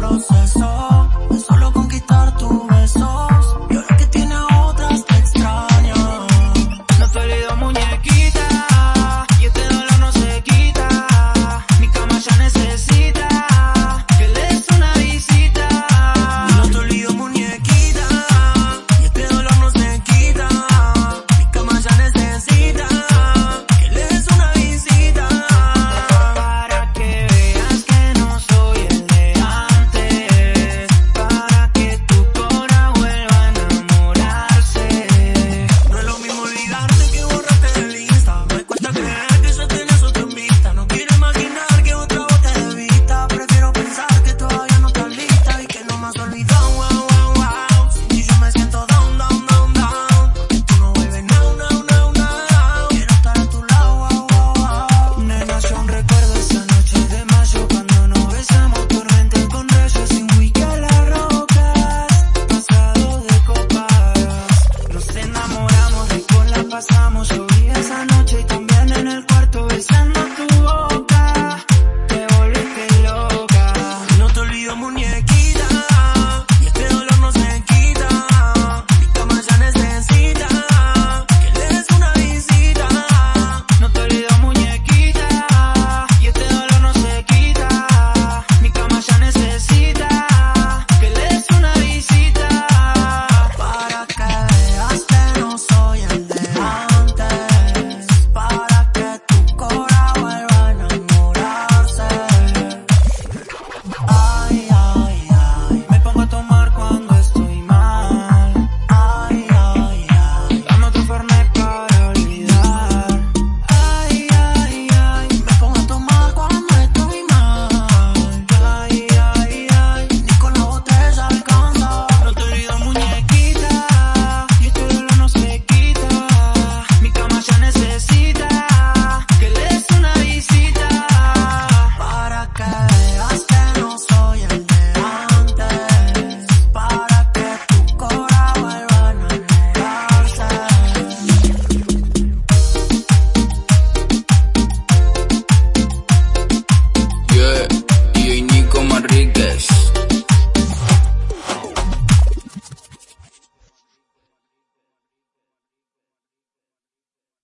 proceso.